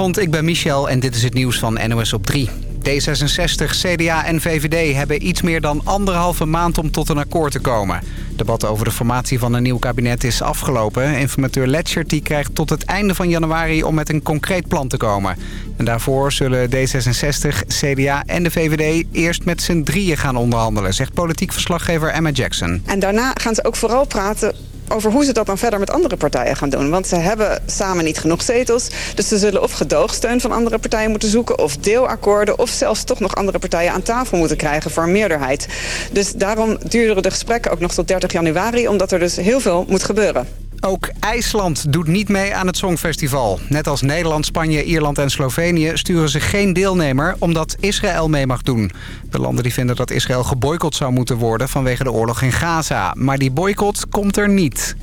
Goedenavond, ik ben Michel en dit is het nieuws van NOS op 3. D66, CDA en VVD hebben iets meer dan anderhalve maand om tot een akkoord te komen. Debat over de formatie van een nieuw kabinet is afgelopen. Informateur Letchert die krijgt tot het einde van januari om met een concreet plan te komen. En daarvoor zullen D66, CDA en de VVD eerst met z'n drieën gaan onderhandelen... zegt politiek verslaggever Emma Jackson. En daarna gaan ze ook vooral praten over hoe ze dat dan verder met andere partijen gaan doen. Want ze hebben samen niet genoeg zetels. Dus ze zullen of gedoogsteun van andere partijen moeten zoeken... of deelakkoorden of zelfs toch nog andere partijen aan tafel moeten krijgen voor een meerderheid. Dus daarom duren de gesprekken ook nog tot 30 januari... omdat er dus heel veel moet gebeuren. Ook IJsland doet niet mee aan het Songfestival. Net als Nederland, Spanje, Ierland en Slovenië sturen ze geen deelnemer omdat Israël mee mag doen. De landen die vinden dat Israël geboycott zou moeten worden vanwege de oorlog in Gaza. Maar die boycott komt er niet.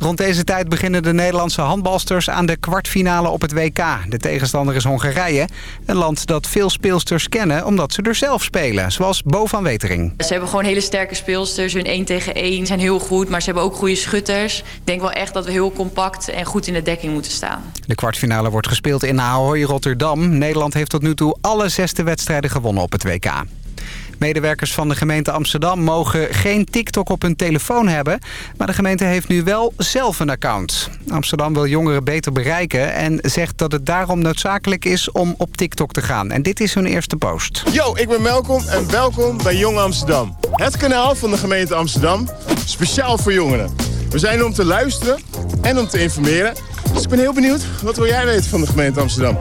Rond deze tijd beginnen de Nederlandse handbalsters aan de kwartfinale op het WK. De tegenstander is Hongarije, een land dat veel speelsters kennen omdat ze er zelf spelen. Zoals Bo van Wetering. Ze hebben gewoon hele sterke speelsters. Hun 1 tegen 1 zijn heel goed, maar ze hebben ook goede schutters. Ik denk wel echt dat we heel compact en goed in de dekking moeten staan. De kwartfinale wordt gespeeld in Ahoy, Rotterdam. Nederland heeft tot nu toe alle zesde wedstrijden gewonnen op het WK. Medewerkers van de gemeente Amsterdam mogen geen TikTok op hun telefoon hebben. Maar de gemeente heeft nu wel zelf een account. Amsterdam wil jongeren beter bereiken en zegt dat het daarom noodzakelijk is om op TikTok te gaan. En dit is hun eerste post. Yo, ik ben Melkom en welkom bij Jong Amsterdam. Het kanaal van de gemeente Amsterdam, speciaal voor jongeren. We zijn om te luisteren en om te informeren. Dus ik ben heel benieuwd, wat wil jij weten van de gemeente Amsterdam?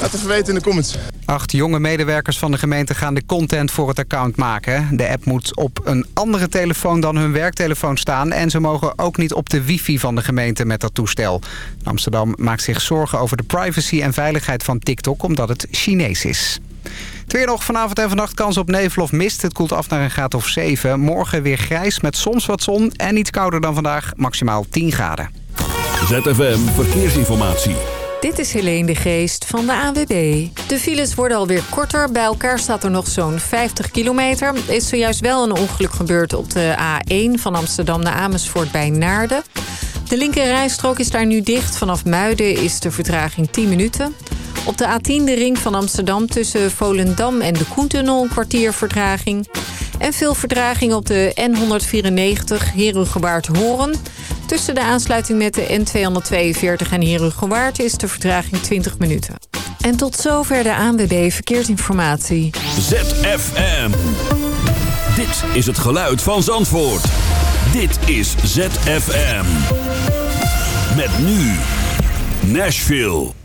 Laat even weten in de comments. Acht jonge medewerkers van de gemeente gaan de content voor het account maken. De app moet op een andere telefoon dan hun werktelefoon staan... en ze mogen ook niet op de wifi van de gemeente met dat toestel. Amsterdam maakt zich zorgen over de privacy en veiligheid van TikTok... omdat het Chinees is. Het weer nog vanavond en vannacht kans op nevel of mist. Het koelt af naar een graad of 7. Morgen weer grijs met soms wat zon en iets kouder dan vandaag. Maximaal 10 graden. ZFM Verkeersinformatie. Dit is Helene de Geest van de AWB. De files worden alweer korter. Bij elkaar staat er nog zo'n 50 kilometer. Er is zojuist wel een ongeluk gebeurd op de A1 van Amsterdam naar Amersfoort bij Naarden. De linker rijstrook is daar nu dicht. Vanaf Muiden is de vertraging 10 minuten. Op de A10 de ring van Amsterdam tussen Volendam en de Koentunnel een kwartier vertraging. En veel vertraging op de N194 Herugewaard-Horen. Tussen de aansluiting met de N242 en Herugewaard is de vertraging 20 minuten. En tot zover de ANWB Verkeersinformatie. ZFM. Dit is het geluid van Zandvoort. Dit is ZFM. Met nu Nashville.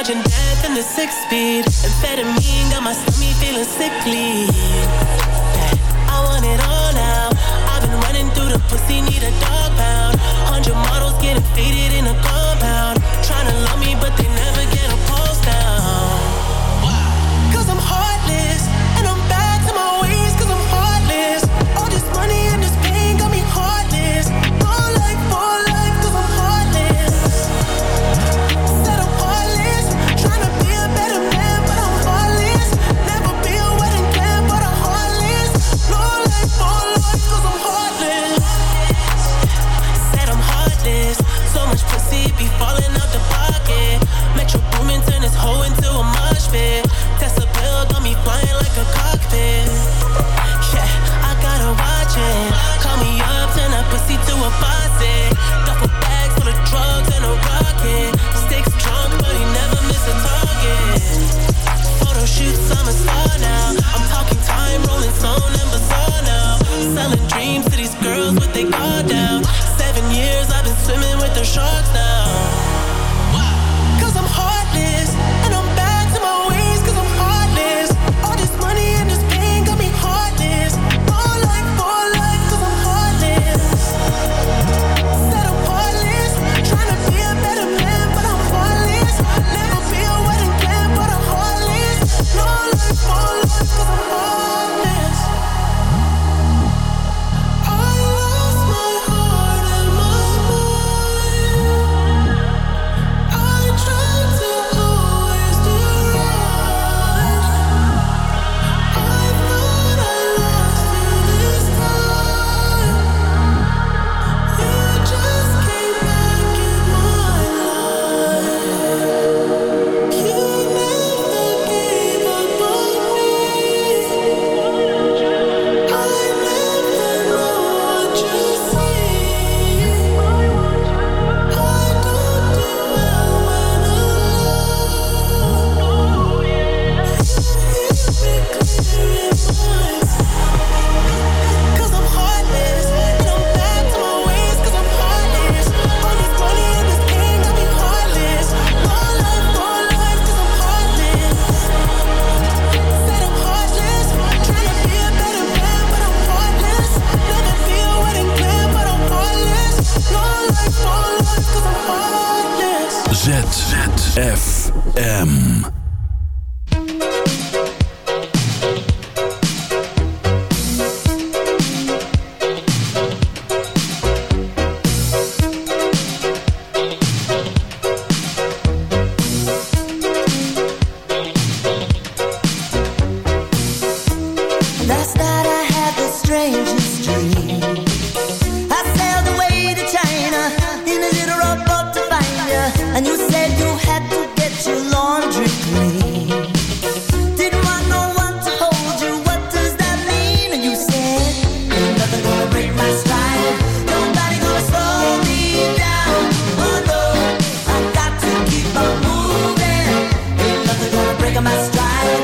Dodging death in the six speed. Amphetamine got my stomach feeling sickly. I want it all now. I've been running through the pussy, need a dog pound. Hundred models getting faded in a just drive.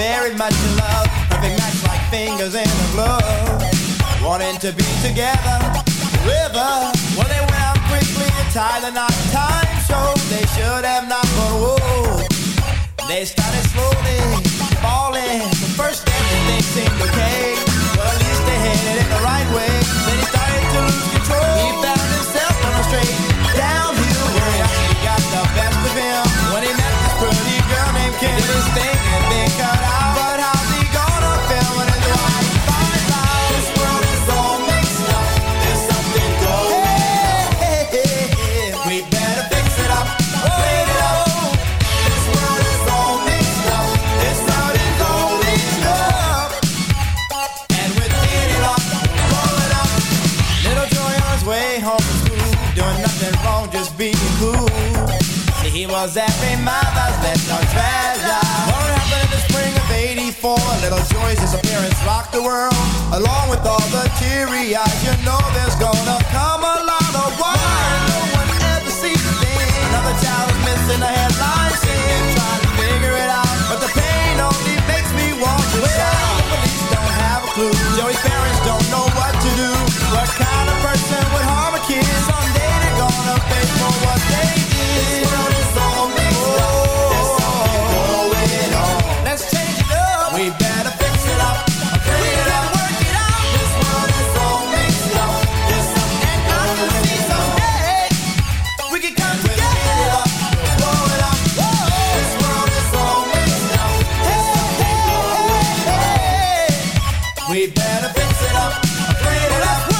very much in love, perfect match like fingers in a glove. Wanting to be together, river. Well, they went out quickly and tied the knot. Time showed they should have not, but whoa. They started slowly falling. The first everything seemed okay, but at least they headed in the right way. Then he started to lose control. He found himself on a straight downhill road. He got the best of him when he met this pretty girl named Kim. Did his thing joys as her parents rock the world. Along with all the teary eyes, you know there's gonna come a lot of why no one ever sees a thing. Another child is missing a We better fix it up, clean it up.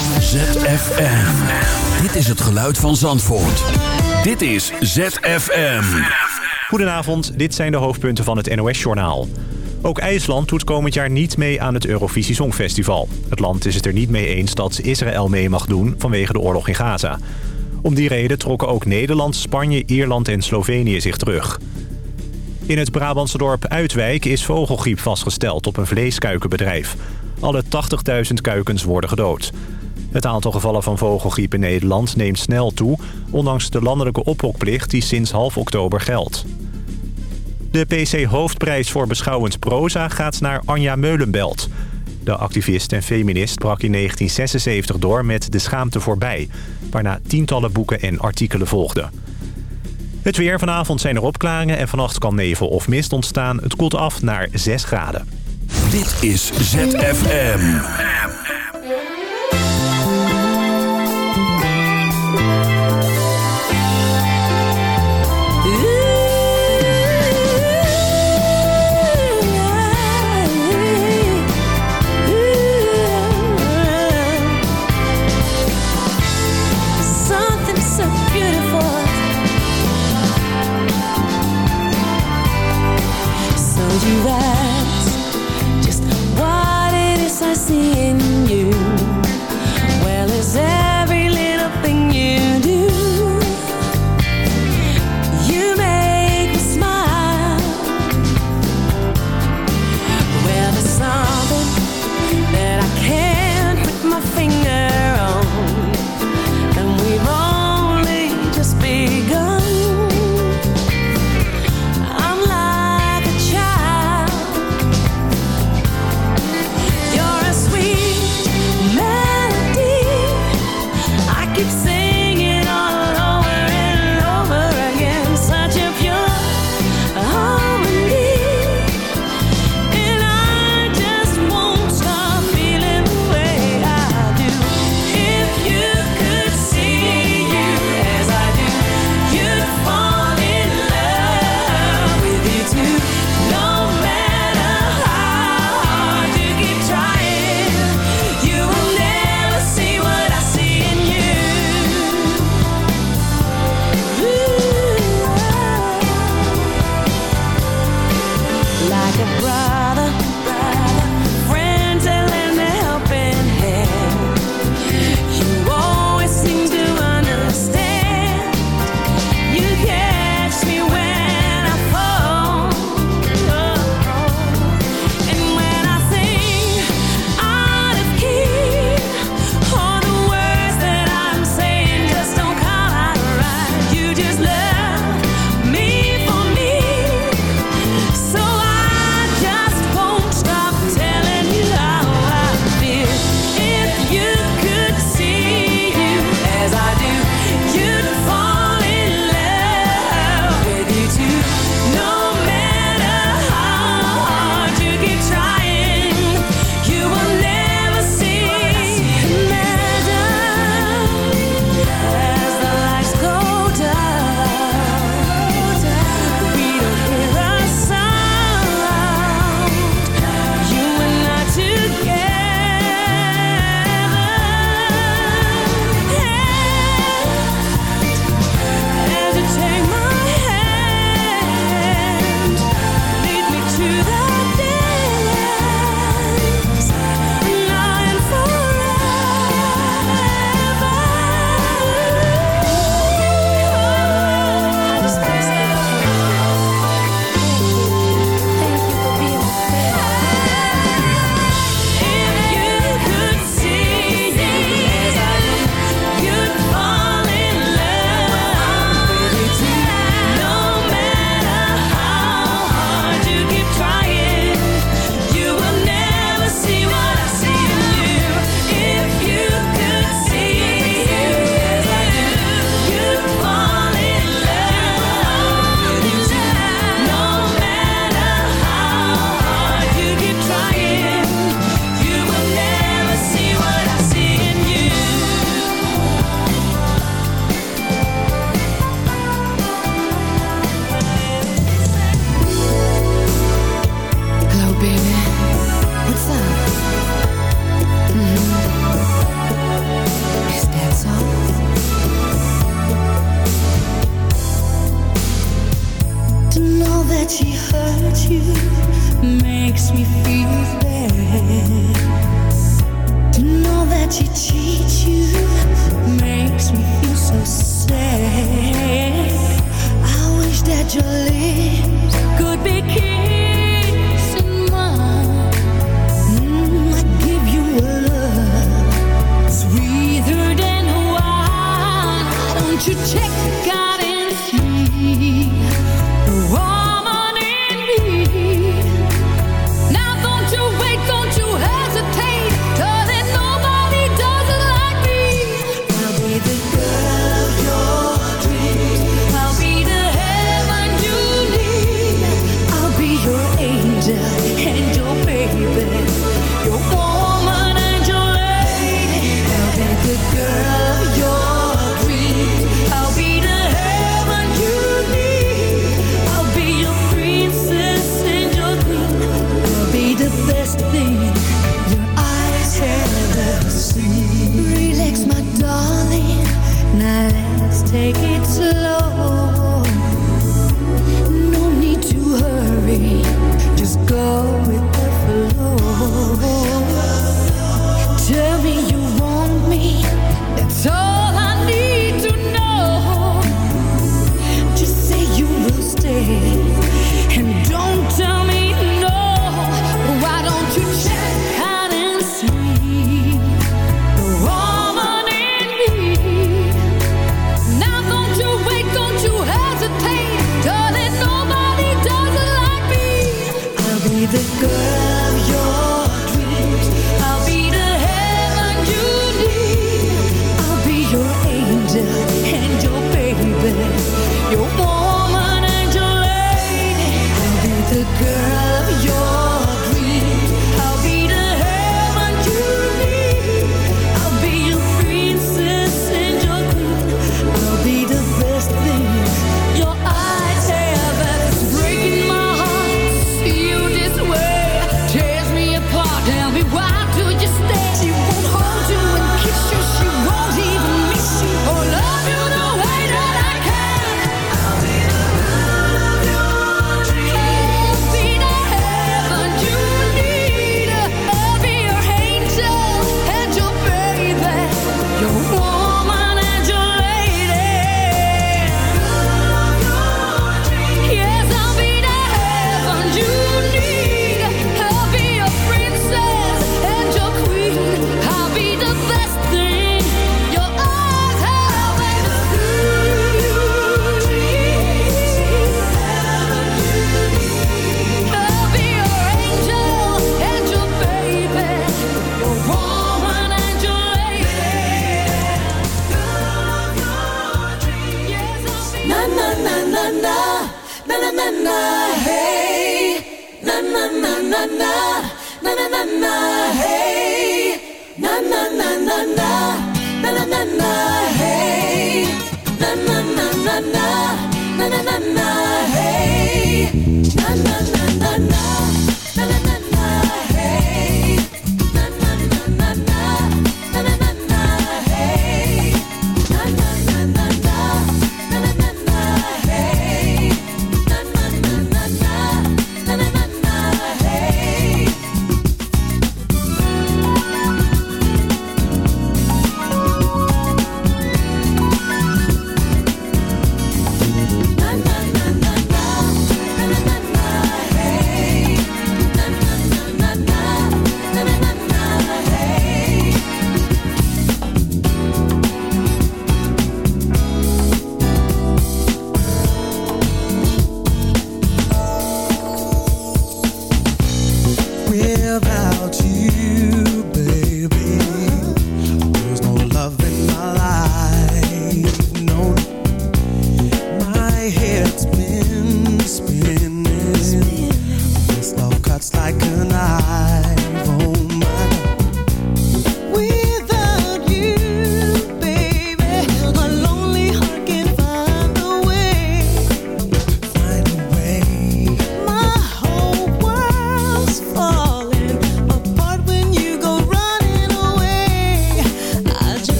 ZFM. Dit is het geluid van Zandvoort. Dit is ZFM. Goedenavond, dit zijn de hoofdpunten van het NOS-journaal. Ook IJsland doet komend jaar niet mee aan het Eurovisie Songfestival. Het land is het er niet mee eens dat Israël mee mag doen vanwege de oorlog in Gaza. Om die reden trokken ook Nederland, Spanje, Ierland en Slovenië zich terug. In het Brabantse dorp Uitwijk is vogelgriep vastgesteld op een vleeskuikenbedrijf. Alle 80.000 kuikens worden gedood. Het aantal gevallen van vogelgriep in Nederland neemt snel toe... ondanks de landelijke ophokplicht die sinds half oktober geldt. De PC-hoofdprijs voor beschouwend proza gaat naar Anja Meulenbelt. De activist en feminist brak in 1976 door met De Schaamte voorbij... waarna tientallen boeken en artikelen volgden. Het weer vanavond zijn er opklaringen en vannacht kan nevel of mist ontstaan. Het koelt af naar 6 graden. Dit is ZFM. you ask just what it is I see.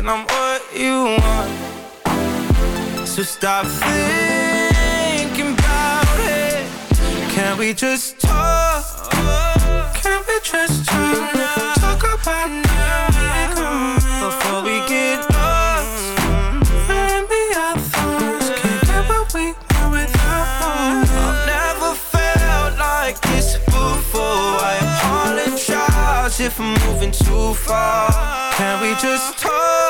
and I'm what you want. So stop thinking about it. Can we just talk? Can we just talk? Talk about now before we get lost. Maybe our thoughts can't get what we want without knowing. I've never felt like this before. I apologize if I'm moving too far. Can we just talk?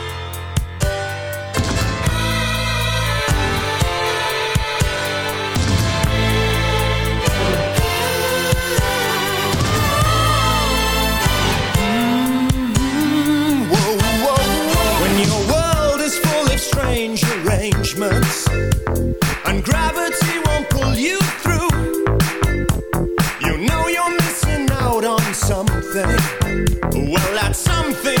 something. Well, that something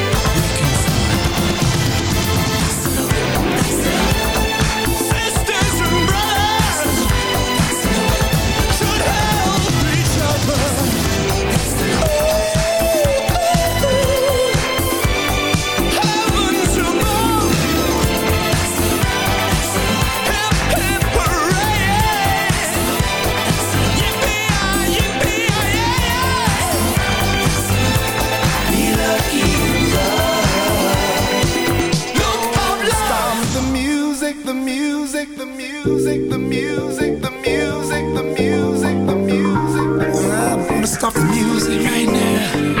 stop the music right now.